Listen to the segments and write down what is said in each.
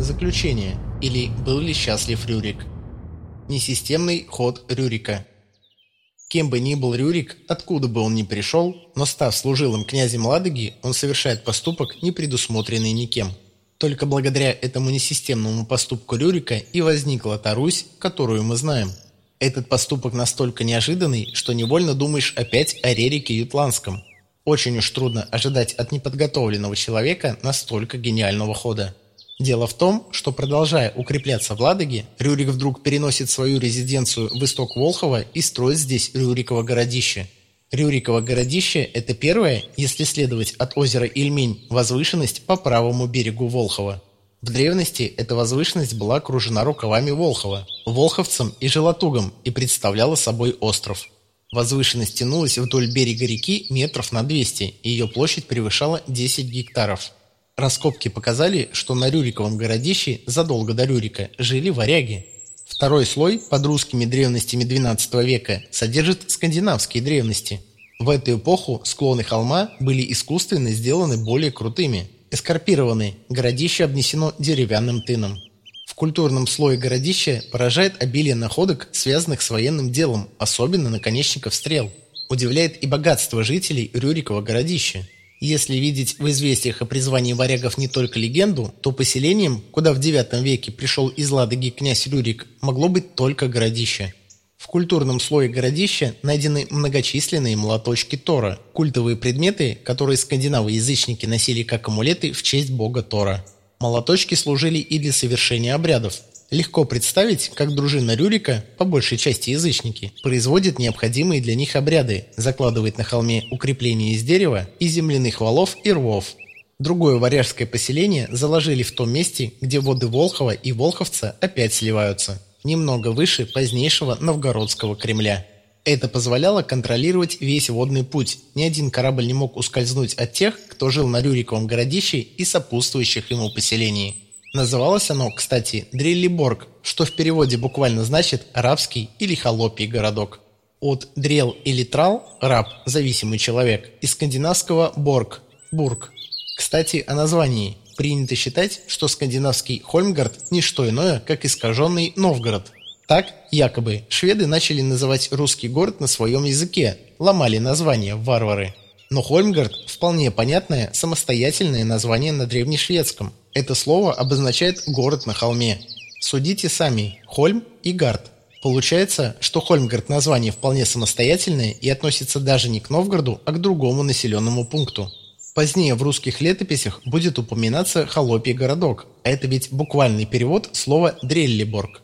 Заключение. Или был ли счастлив Рюрик? Несистемный ход Рюрика. Кем бы ни был Рюрик, откуда бы он ни пришел, но став служилым князем Ладоги, он совершает поступок, не предусмотренный никем. Только благодаря этому несистемному поступку Рюрика и возникла та Русь, которую мы знаем. Этот поступок настолько неожиданный, что невольно думаешь опять о Рерике Ютландском. Очень уж трудно ожидать от неподготовленного человека настолько гениального хода. Дело в том, что продолжая укрепляться в Ладоге, Рюрик вдруг переносит свою резиденцию в исток Волхова и строит здесь Рюриково городище. Рюриково городище – это первое, если следовать от озера Ильмень, возвышенность по правому берегу Волхова. В древности эта возвышенность была окружена рукавами Волхова, Волховцем и Желатугом и представляла собой остров. Возвышенность тянулась вдоль берега реки метров на 200, и ее площадь превышала 10 гектаров. Раскопки показали, что на Рюриковом городище задолго до Рюрика жили варяги. Второй слой под русскими древностями XII века содержит скандинавские древности. В эту эпоху склоны холма были искусственно сделаны более крутыми. Эскарпированы, городище обнесено деревянным тыном. В культурном слое городища поражает обилие находок, связанных с военным делом, особенно наконечников стрел. Удивляет и богатство жителей Рюрикова городища. Если видеть в известиях о призвании варягов не только легенду, то поселением, куда в IX веке пришел из Ладоги князь Рюрик, могло быть только городище. В культурном слое городища найдены многочисленные молоточки Тора, культовые предметы, которые скандинавы-язычники носили как амулеты в честь бога Тора. Молоточки служили и для совершения обрядов, Легко представить, как дружина Рюрика, по большей части язычники, производит необходимые для них обряды, закладывает на холме укрепления из дерева и земляных валов и рвов. Другое варяжское поселение заложили в том месте, где воды Волхова и Волховца опять сливаются, немного выше позднейшего новгородского Кремля. Это позволяло контролировать весь водный путь. Ни один корабль не мог ускользнуть от тех, кто жил на Рюриковом городище и сопутствующих ему поселений. Называлось оно, кстати, Дреллиборг, что в переводе буквально значит «рабский» или «холопий городок». От «дрел» или «трал» – «раб», зависимый человек, из скандинавского «борг» – «бург». Кстати, о названии. Принято считать, что скандинавский Хольмгард – не что иное, как искаженный Новгород. Так, якобы, шведы начали называть русский город на своем языке, ломали название варвары. Но Хольмгард – вполне понятное самостоятельное название на древнешведском – это слово обозначает город на холме. Судите сами, Хольм и Гард. Получается, что Хольмгард название вполне самостоятельное и относится даже не к Новгороду, а к другому населенному пункту. Позднее в русских летописях будет упоминаться Холопий городок, а это ведь буквальный перевод слова «дреллиборг».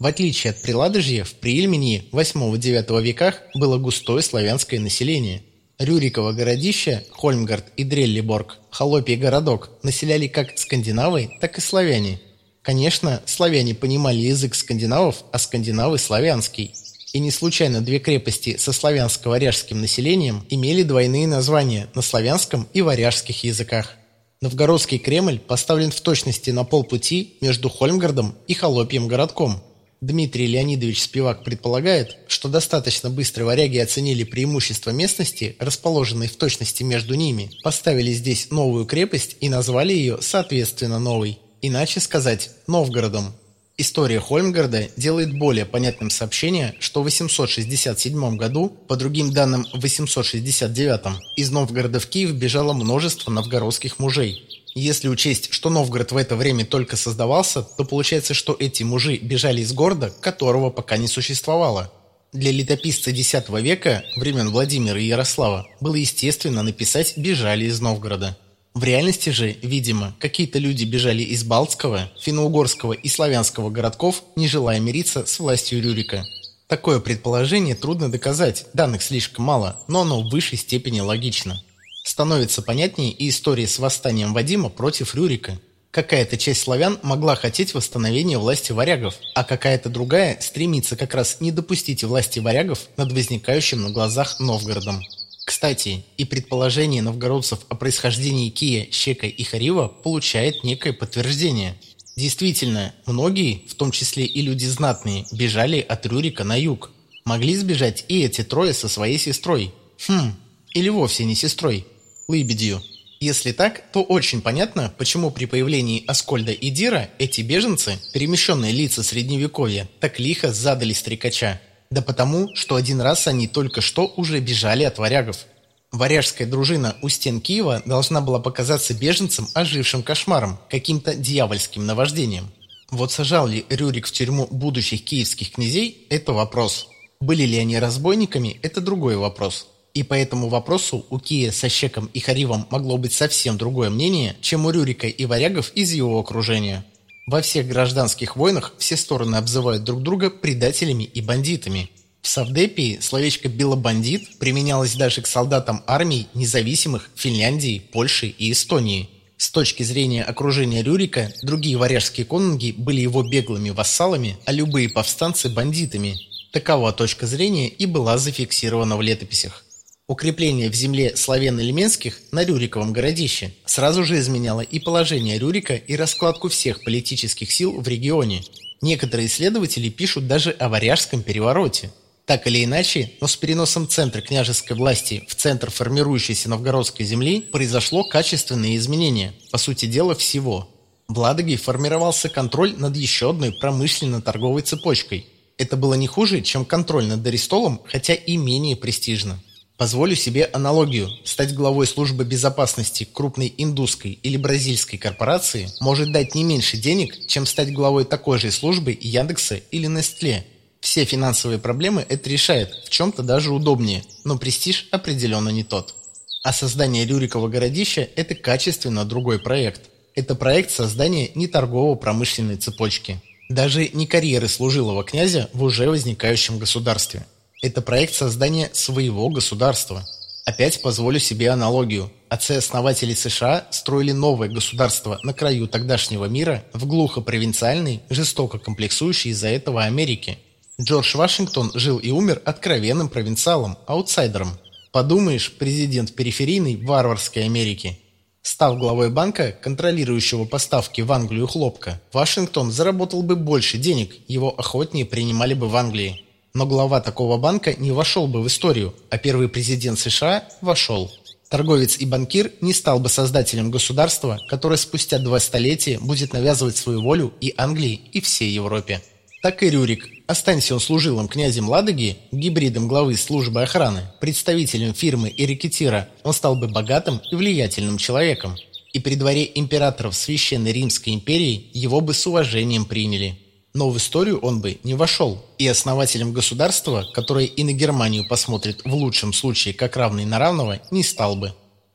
В отличие от Приладожья, в Приильмении 8-9 веках было густое славянское население. Рюриково городище, Хольмгард и Дреллиборг, Холопий городок, населяли как скандинавы, так и славяне. Конечно, славяне понимали язык скандинавов, а скандинавы – славянский. И не случайно две крепости со славянско-варяжским населением имели двойные названия на славянском и варяжских языках. Новгородский Кремль поставлен в точности на полпути между Хольмгардом и Холопьим городком – Дмитрий Леонидович Спивак предполагает, что достаточно быстро варяги оценили преимущество местности, расположенной в точности между ними, поставили здесь новую крепость и назвали ее соответственно новой. Иначе сказать Новгородом. История Хольмгарда делает более понятным сообщение, что в 867 году, по другим данным в 869, из Новгорода в Киев бежало множество новгородских мужей. Если учесть, что Новгород в это время только создавался, то получается, что эти мужи бежали из города, которого пока не существовало. Для летописца X века, времен Владимира и Ярослава, было естественно написать «бежали из Новгорода». В реальности же, видимо, какие-то люди бежали из Балтского, финно-угорского и славянского городков, не желая мириться с властью Рюрика. Такое предположение трудно доказать, данных слишком мало, но оно в высшей степени логично. Становится понятнее и история с восстанием Вадима против Рюрика. Какая-то часть славян могла хотеть восстановления власти варягов, а какая-то другая стремится как раз не допустить власти варягов над возникающим на глазах Новгородом. Кстати, и предположение новгородцев о происхождении Кия, Щека и Харива получает некое подтверждение. Действительно, многие, в том числе и люди знатные, бежали от Рюрика на юг. Могли сбежать и эти трое со своей сестрой. Хм, или вовсе не сестрой. Лыбедью. Если так, то очень понятно, почему при появлении Аскольда и Дира эти беженцы, перемещенные лица Средневековья, так лихо задали стрекача. Да потому, что один раз они только что уже бежали от варягов. Варяжская дружина у стен Киева должна была показаться беженцам ожившим кошмаром, каким-то дьявольским наваждением. Вот сажал ли Рюрик в тюрьму будущих киевских князей – это вопрос. Были ли они разбойниками – это другой вопрос. И по этому вопросу у Кия со Щеком и Харивом могло быть совсем другое мнение, чем у Рюрика и варягов из его окружения. Во всех гражданских войнах все стороны обзывают друг друга предателями и бандитами. В Савдепии словечко «белобандит» применялось даже к солдатам армий независимых Финляндии, Польши и Эстонии. С точки зрения окружения Рюрика, другие варяжские конунги были его беглыми вассалами, а любые повстанцы – бандитами. Такова точка зрения и была зафиксирована в летописях. Укрепление в земле славян-эльменских на Рюриковом городище сразу же изменяло и положение Рюрика, и раскладку всех политических сил в регионе. Некоторые исследователи пишут даже о варяжском перевороте. Так или иначе, но с переносом центра княжеской власти в центр формирующейся новгородской земли произошло качественное изменение, по сути дела всего. В Ладоге формировался контроль над еще одной промышленно-торговой цепочкой. Это было не хуже, чем контроль над Аристолом, хотя и менее престижно. Позволю себе аналогию. Стать главой службы безопасности крупной индусской или бразильской корпорации может дать не меньше денег, чем стать главой такой же службы Яндекса или Nestle. Все финансовые проблемы это решает, в чем-то даже удобнее, но престиж определенно не тот. А создание Рюрикова городища – это качественно другой проект. Это проект создания не торгово-промышленной цепочки. Даже не карьеры служилого князя в уже возникающем государстве – это проект создания своего государства. Опять позволю себе аналогию. Отцы-основатели США строили новое государство на краю тогдашнего мира в глухо-провинциальной, жестоко комплексующей из-за этого Америке. Джордж Вашингтон жил и умер откровенным провинциалом, аутсайдером. Подумаешь, президент периферийной варварской Америки. Став главой банка, контролирующего поставки в Англию хлопка, Вашингтон заработал бы больше денег, его охотнее принимали бы в Англии. Но глава такого банка не вошел бы в историю, а первый президент США вошел. Торговец и банкир не стал бы создателем государства, которое спустя два столетия будет навязывать свою волю и Англии, и всей Европе. Так и Рюрик. Останься он служилым князем Ладоги, гибридом главы службы охраны, представителем фирмы и рекетира, он стал бы богатым и влиятельным человеком. И при дворе императоров Священной Римской империи его бы с уважением приняли но в историю он бы не вошел. И основателем государства, которое и на Германию посмотрит в лучшем случае как равный на равного, не стал бы.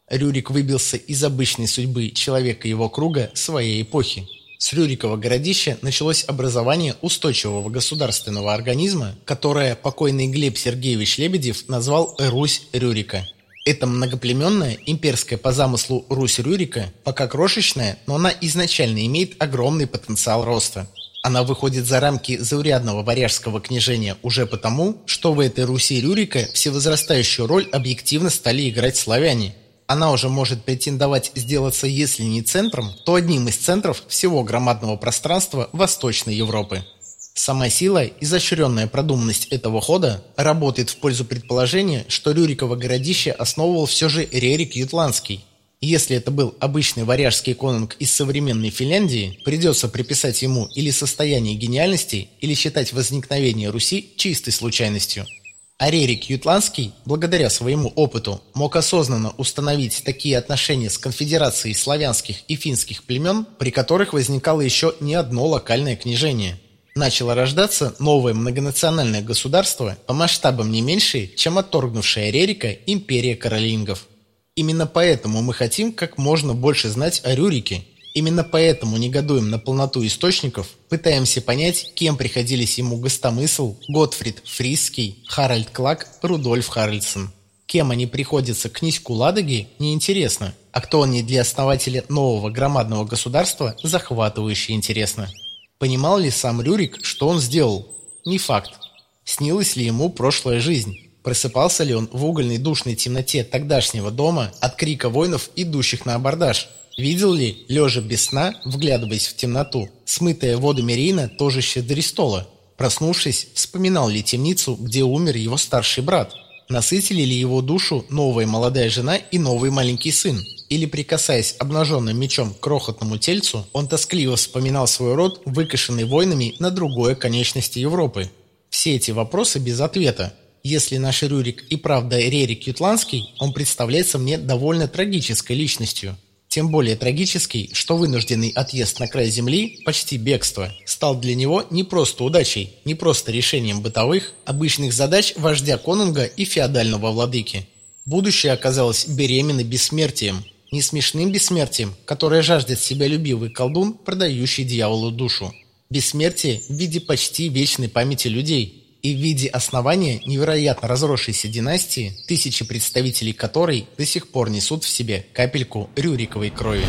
Рюрик выбился из обычной судьбы человека его круга своей эпохи. С Рюрикова городища началось образование устойчивого государственного организма, которое покойный Глеб Сергеевич Лебедев назвал «Русь Рюрика». Это многоплеменная, имперская по замыслу Русь Рюрика, пока крошечная, но она изначально имеет огромный потенциал роста. Она выходит за рамки заурядного варяжского княжения уже потому, что в этой Руси Рюрика всевозрастающую роль объективно стали играть славяне. Она уже может претендовать сделаться, если не центром, то одним из центров всего громадного пространства Восточной Европы. Сама сила, изощренная продуманность этого хода работает в пользу предположения, что Рюриково городище основывал все же Рерик Ютландский, если это был обычный варяжский конунг из современной Финляндии, придется приписать ему или состояние гениальности, или считать возникновение Руси чистой случайностью. А Рерик Ютландский, благодаря своему опыту, мог осознанно установить такие отношения с конфедерацией славянских и финских племен, при которых возникало еще не одно локальное княжение. Начало рождаться новое многонациональное государство по масштабам не меньшее, чем отторгнувшая Рерика империя каролингов. Именно поэтому мы хотим как можно больше знать о Рюрике. Именно поэтому негодуем на полноту источников, пытаемся понять, кем приходились ему Гостомысл, Готфрид Фрисский, Харальд Клак, Рудольф Харальдсон. Кем они приходятся князьку Ладоги, неинтересно, а кто они для основателя нового громадного государства, захватывающе интересно. Понимал ли сам Рюрик, что он сделал? Не факт. Снилась ли ему прошлая жизнь? Просыпался ли он в угольной душной темноте тогдашнего дома от крика воинов, идущих на абордаж? Видел ли, лежа без сна, вглядываясь в темноту, смытая водами Рейна тожище Дристола? Проснувшись, вспоминал ли темницу, где умер его старший брат? Насытили ли его душу новая молодая жена и новый маленький сын? Или, прикасаясь обнаженным мечом к крохотному тельцу, он тоскливо вспоминал свой род, выкашенный войнами на другой конечности Европы? Все эти вопросы без ответа. Если наш Рюрик и правда Рерик Ютландский, он представляется мне довольно трагической личностью. Тем более трагический, что вынужденный отъезд на край земли, почти бегство, стал для него не просто удачей, не просто решением бытовых, обычных задач вождя конунга и феодального владыки. Будущее оказалось беременной бессмертием, не смешным бессмертием, которое жаждет себя любивый колдун, продающий дьяволу душу. Бессмертие в виде почти вечной памяти людей – и в виде основания невероятно разросшейся династии, тысячи представителей которой до сих пор несут в себе капельку рюриковой крови.